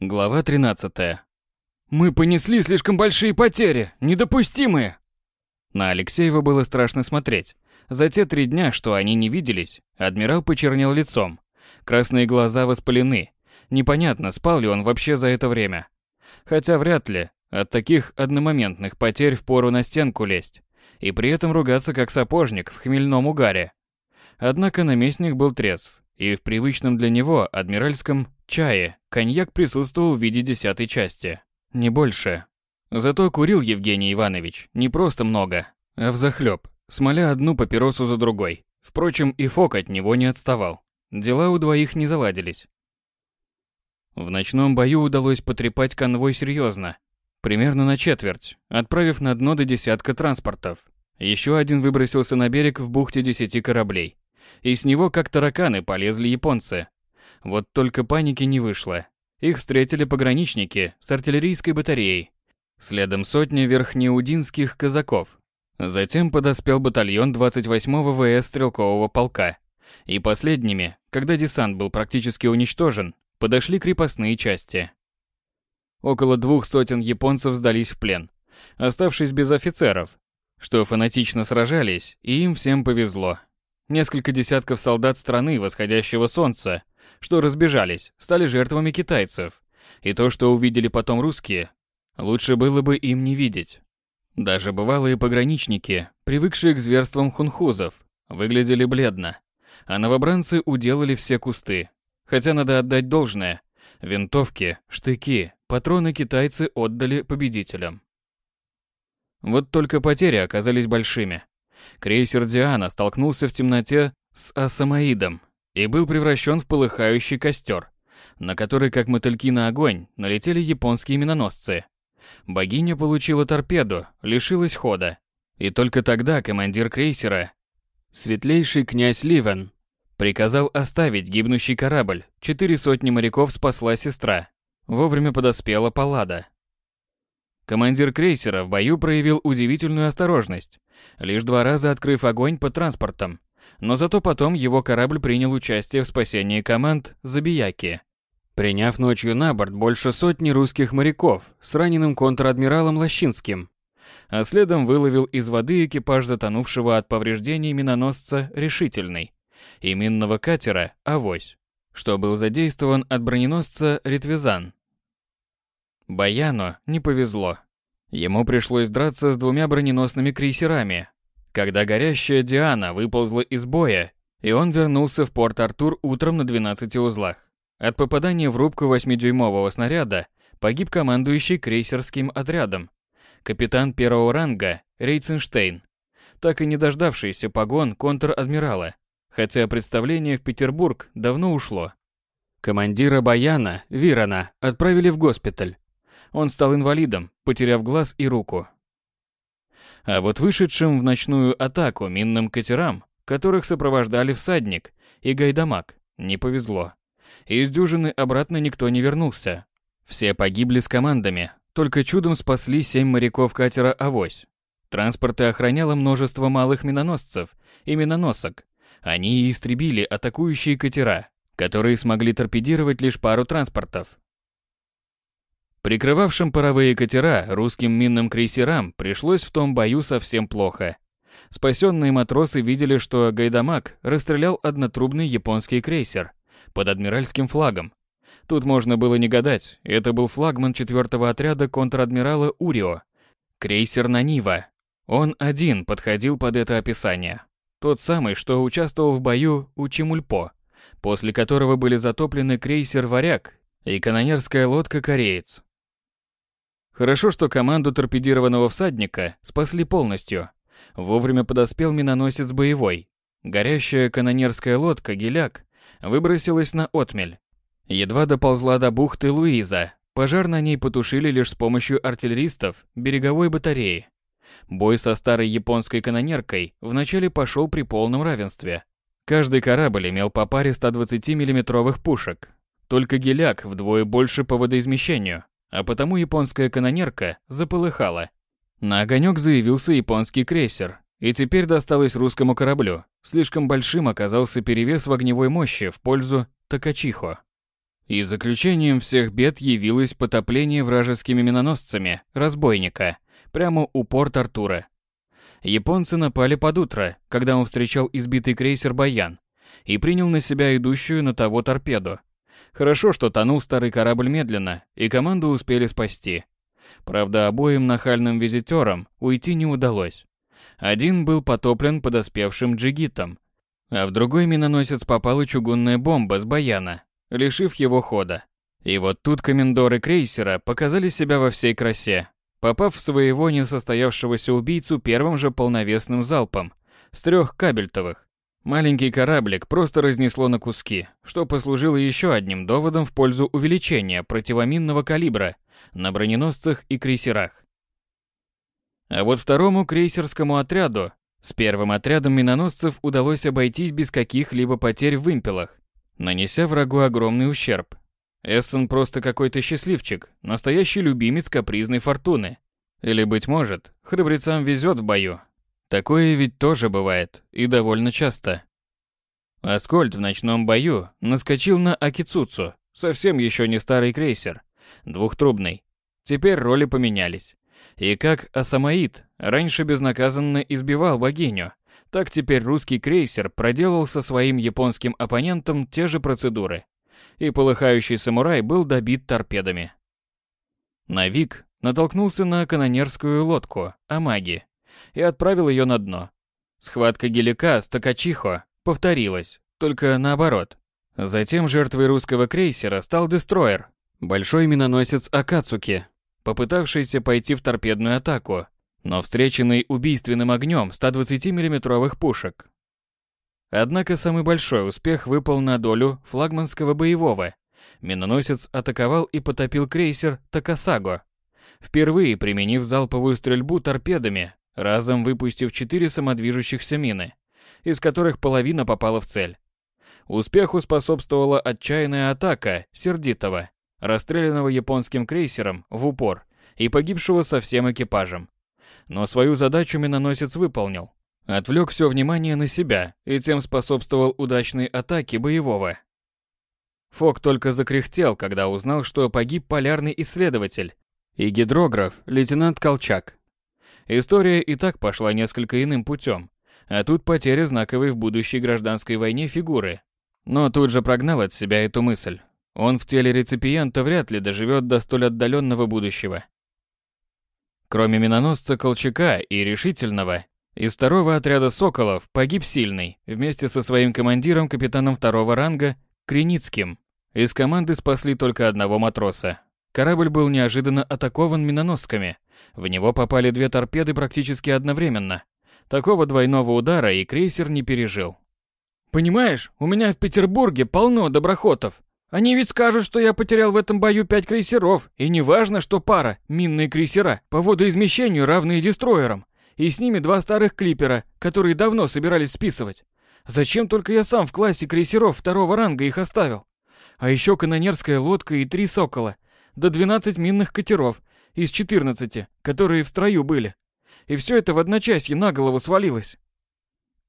Глава 13. Мы понесли слишком большие потери, недопустимые. На Алексеева было страшно смотреть. За те три дня, что они не виделись, адмирал почернел лицом. Красные глаза воспалены. Непонятно, спал ли он вообще за это время. Хотя вряд ли. От таких одномоментных потерь впору на стенку лезть. И при этом ругаться как сапожник в хмельном угаре. Однако наместник был трезв и в привычном для него адмиральском чае коньяк присутствовал в виде десятой части, не больше. Зато курил Евгений Иванович не просто много, а взахлёб, смоля одну папиросу за другой. Впрочем, и Фок от него не отставал. Дела у двоих не заладились. В ночном бою удалось потрепать конвой серьезно, примерно на четверть, отправив на дно до десятка транспортов. Еще один выбросился на берег в бухте десяти кораблей и с него как тараканы полезли японцы. Вот только паники не вышло. Их встретили пограничники с артиллерийской батареей, следом сотни верхнеудинских казаков. Затем подоспел батальон 28-го ВС стрелкового полка. И последними, когда десант был практически уничтожен, подошли крепостные части. Около двух сотен японцев сдались в плен, оставшись без офицеров, что фанатично сражались, и им всем повезло. Несколько десятков солдат страны восходящего солнца, что разбежались, стали жертвами китайцев. И то, что увидели потом русские, лучше было бы им не видеть. Даже бывалые пограничники, привыкшие к зверствам хунхузов, выглядели бледно. А новобранцы уделали все кусты. Хотя надо отдать должное. Винтовки, штыки, патроны китайцы отдали победителям. Вот только потери оказались большими. Крейсер Диана столкнулся в темноте с Асамаидом и был превращен в полыхающий костер, на который, как мотыльки на огонь, налетели японские миноносцы. Богиня получила торпеду, лишилась хода. И только тогда командир крейсера, светлейший князь Ливен, приказал оставить гибнущий корабль. Четыре сотни моряков спасла сестра. Вовремя подоспела Паллада. Командир крейсера в бою проявил удивительную осторожность лишь два раза открыв огонь по транспортам, но зато потом его корабль принял участие в спасении команд Забияки, приняв ночью на борт больше сотни русских моряков с раненым контр-адмиралом Лощинским, а следом выловил из воды экипаж затонувшего от повреждений миноносца «Решительный» и минного катера «Авось», что был задействован от броненосца «Ритвизан». Баяну не повезло. Ему пришлось драться с двумя броненосными крейсерами, когда горящая Диана выползла из боя, и он вернулся в порт Артур утром на 12 узлах. От попадания в рубку 8-дюймового снаряда погиб командующий крейсерским отрядом, капитан первого ранга Рейценштейн, так и не дождавшийся погон контр-адмирала, хотя представление в Петербург давно ушло. Командира Баяна, Вирона, отправили в госпиталь, он стал инвалидом, потеряв глаз и руку. А вот вышедшим в ночную атаку минным катерам, которых сопровождали всадник и гайдамак, не повезло. Из дюжины обратно никто не вернулся. Все погибли с командами, только чудом спасли семь моряков катера «Авось». Транспорты охраняло множество малых миноносцев и миноносок. Они и истребили атакующие катера, которые смогли торпедировать лишь пару транспортов. Прикрывавшим паровые катера русским минным крейсерам пришлось в том бою совсем плохо. Спасенные матросы видели, что Гайдамак расстрелял однотрубный японский крейсер под адмиральским флагом. Тут можно было не гадать, это был флагман четвертого отряда контр-адмирала Урио, крейсер Нанива. Он один подходил под это описание. Тот самый, что участвовал в бою у Чемульпо, после которого были затоплены крейсер «Варяг» и канонерская лодка «Кореец». Хорошо, что команду торпедированного всадника спасли полностью. Вовремя подоспел миноносец боевой. Горящая канонерская лодка «Геляк» выбросилась на отмель. Едва доползла до бухты Луиза. Пожар на ней потушили лишь с помощью артиллеристов береговой батареи. Бой со старой японской канонеркой вначале пошел при полном равенстве. Каждый корабль имел по паре 120 миллиметровых пушек. Только «Геляк» вдвое больше по водоизмещению а потому японская канонерка заполыхала. На огонек заявился японский крейсер, и теперь досталось русскому кораблю. Слишком большим оказался перевес в огневой мощи в пользу Такачихо. И заключением всех бед явилось потопление вражескими миноносцами разбойника прямо у порт Артура. Японцы напали под утро, когда он встречал избитый крейсер «Баян» и принял на себя идущую на того торпеду. Хорошо, что тонул старый корабль медленно, и команду успели спасти. Правда, обоим нахальным визитерам уйти не удалось. Один был потоплен подоспевшим джигитом, а в другой миноносец попала чугунная бомба с баяна, лишив его хода. И вот тут комендоры крейсера показали себя во всей красе, попав в своего несостоявшегося убийцу первым же полновесным залпом с трех кабельтовых. Маленький кораблик просто разнесло на куски, что послужило еще одним доводом в пользу увеличения противоминного калибра на броненосцах и крейсерах. А вот второму крейсерскому отряду с первым отрядом миноносцев удалось обойтись без каких-либо потерь в вымпелах, нанеся врагу огромный ущерб. Эссон просто какой-то счастливчик, настоящий любимец капризной фортуны. Или, быть может, храбрецам везет в бою. Такое ведь тоже бывает, и довольно часто. Аскольд в ночном бою наскочил на Акицуцу, совсем еще не старый крейсер, двухтрубный. Теперь роли поменялись. И как Асамаид раньше безнаказанно избивал богиню, так теперь русский крейсер проделал со своим японским оппонентом те же процедуры. И полыхающий самурай был добит торпедами. Навик натолкнулся на канонерскую лодку Амаги и отправил ее на дно. Схватка гелика с Такачихо повторилась, только наоборот. Затем жертвой русского крейсера стал дестройер, большой миноносец Акацуки, попытавшийся пойти в торпедную атаку, но встреченный убийственным огнем 120 миллиметровых пушек. Однако самый большой успех выпал на долю флагманского боевого. Миноносец атаковал и потопил крейсер Такасаго, впервые применив залповую стрельбу торпедами, разом выпустив четыре самодвижущихся мины, из которых половина попала в цель. Успеху способствовала отчаянная атака Сердитова, расстрелянного японским крейсером в упор и погибшего со всем экипажем. Но свою задачу миноносец выполнил. Отвлек все внимание на себя и тем способствовал удачной атаке боевого. Фок только закряхтел, когда узнал, что погиб полярный исследователь и гидрограф лейтенант Колчак. История и так пошла несколько иным путем, а тут потеря знаковой в будущей гражданской войне фигуры. Но тут же прогнал от себя эту мысль. Он в теле реципиента вряд ли доживет до столь отдаленного будущего. Кроме миноносца Колчака и Решительного, из второго отряда «Соколов» погиб Сильный вместе со своим командиром, капитаном второго ранга, Креницким. Из команды спасли только одного матроса. Корабль был неожиданно атакован миноносками. В него попали две торпеды практически одновременно. Такого двойного удара и крейсер не пережил. «Понимаешь, у меня в Петербурге полно доброхотов. Они ведь скажут, что я потерял в этом бою пять крейсеров, и неважно, что пара, минные крейсера, по водоизмещению равные дестройерам, и с ними два старых клипера, которые давно собирались списывать. Зачем только я сам в классе крейсеров второго ранга их оставил? А еще канонерская лодка и три «Сокола», до 12 минных катеров из 14, которые в строю были. И все это в одночасье на голову свалилось.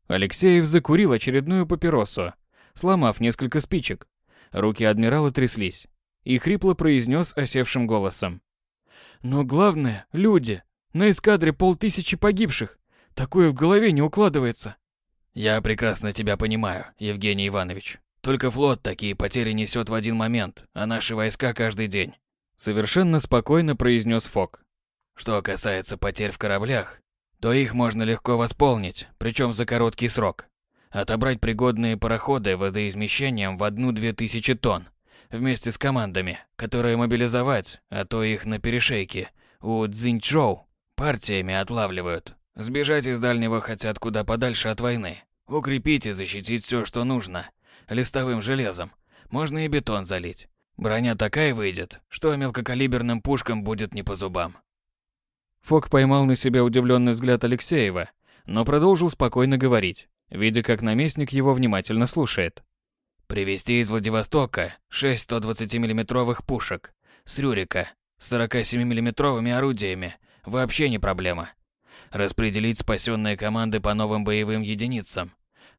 Алексеев закурил очередную папиросу, сломав несколько спичек, Руки адмирала тряслись, и хрипло произнес осевшим голосом. «Но главное — люди. На эскадре полтысячи погибших. Такое в голове не укладывается». «Я прекрасно тебя понимаю, Евгений Иванович. Только флот такие потери несет в один момент, а наши войска каждый день», — совершенно спокойно произнес Фок. «Что касается потерь в кораблях, то их можно легко восполнить, причем за короткий срок отобрать пригодные пароходы водоизмещением в одну-две тысячи тонн, вместе с командами, которые мобилизовать, а то их на перешейке у Цзиньчжоу партиями отлавливают. Сбежать из дальнего хотят куда подальше от войны. Укрепить и защитить все, что нужно. Листовым железом. Можно и бетон залить. Броня такая выйдет, что мелкокалиберным пушкам будет не по зубам. Фок поймал на себя удивленный взгляд Алексеева, но продолжил спокойно говорить видя, как наместник его внимательно слушает. «Привезти из Владивостока 6 120 миллиметровых пушек с Рюрика с 47 миллиметровыми орудиями вообще не проблема. Распределить спасенные команды по новым боевым единицам.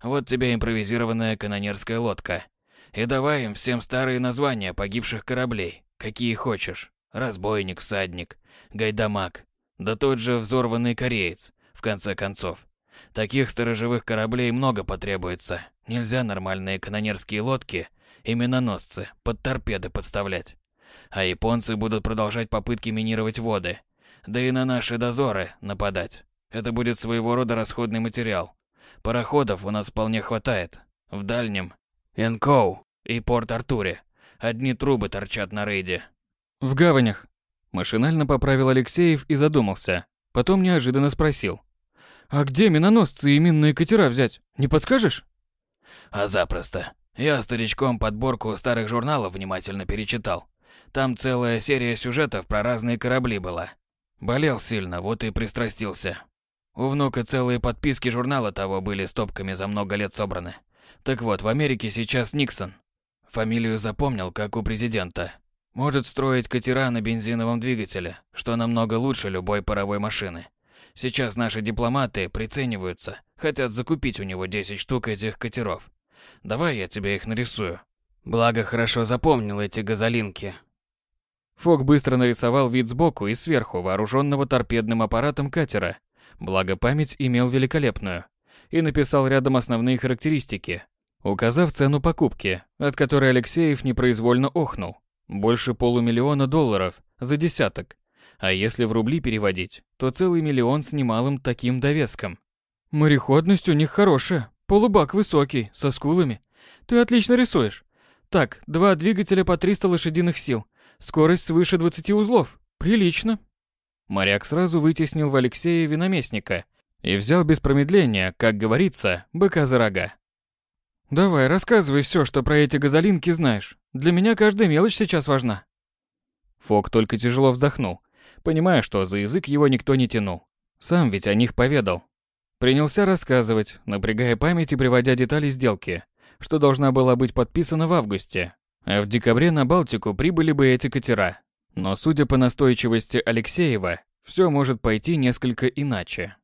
Вот тебе импровизированная канонерская лодка. И давай им всем старые названия погибших кораблей, какие хочешь. Разбойник, всадник, гайдамак, да тот же взорванный кореец, в конце концов. Таких сторожевых кораблей много потребуется. Нельзя нормальные канонерские лодки и миноносцы под торпеды подставлять. А японцы будут продолжать попытки минировать воды, да и на наши дозоры нападать. Это будет своего рода расходный материал. Пароходов у нас вполне хватает. В дальнем Энкоу и Порт-Артуре одни трубы торчат на рейде. В гаванях. Машинально поправил Алексеев и задумался. Потом неожиданно спросил. А где миноносцы и минные катера взять? Не подскажешь? А запросто. Я старичком подборку старых журналов внимательно перечитал. Там целая серия сюжетов про разные корабли была. Болел сильно, вот и пристрастился. У внука целые подписки журнала того были стопками за много лет собраны. Так вот, в Америке сейчас Никсон. Фамилию запомнил, как у президента. Может строить катера на бензиновом двигателе, что намного лучше любой паровой машины. Сейчас наши дипломаты прицениваются, хотят закупить у него 10 штук этих катеров. Давай я тебе их нарисую. Благо хорошо запомнил эти газолинки. Фок быстро нарисовал вид сбоку и сверху вооруженного торпедным аппаратом катера, благо память имел великолепную, и написал рядом основные характеристики, указав цену покупки, от которой Алексеев непроизвольно охнул. Больше полумиллиона долларов за десяток. А если в рубли переводить, то целый миллион с немалым таким довеском. Мореходность у них хорошая, полубак высокий, со скулами. Ты отлично рисуешь. Так, два двигателя по 300 лошадиных сил, скорость свыше 20 узлов. Прилично. Моряк сразу вытеснил в Алексея виноместника и взял без промедления, как говорится, быка за рога. «Давай, рассказывай все, что про эти газолинки знаешь. Для меня каждая мелочь сейчас важна». Фок только тяжело вздохнул, понимая, что за язык его никто не тянул. Сам ведь о них поведал. Принялся рассказывать, напрягая память и приводя детали сделки, что должна была быть подписана в августе, а в декабре на Балтику прибыли бы эти катера. Но судя по настойчивости Алексеева, все может пойти несколько иначе.